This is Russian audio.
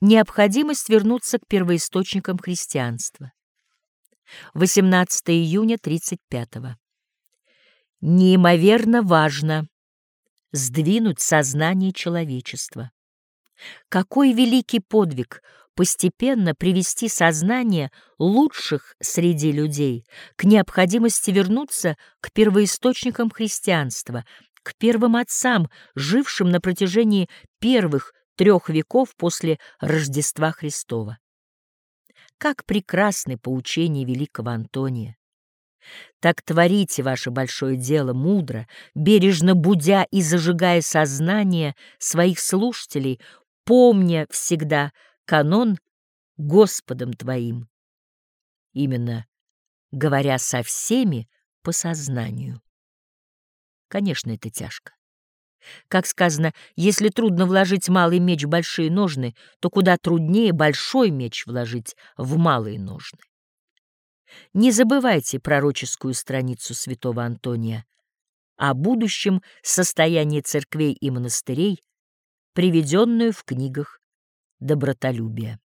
Необходимость вернуться к первоисточникам христианства. 18 июня 35 -го. Неимоверно важно сдвинуть сознание человечества. Какой великий подвиг постепенно привести сознание лучших среди людей к необходимости вернуться к первоисточникам христианства, к первым отцам, жившим на протяжении первых трех веков после Рождества Христова. Как прекрасны поучения великого Антония! Так творите ваше большое дело мудро, бережно будя и зажигая сознание своих слушателей, помня всегда канон Господом Твоим. Именно говоря со всеми по сознанию. Конечно, это тяжко. Как сказано, если трудно вложить малый меч в большие ножны, то куда труднее большой меч вложить в малые ножны. Не забывайте пророческую страницу святого Антония о будущем состоянии церквей и монастырей, приведенную в книгах добротолюбия.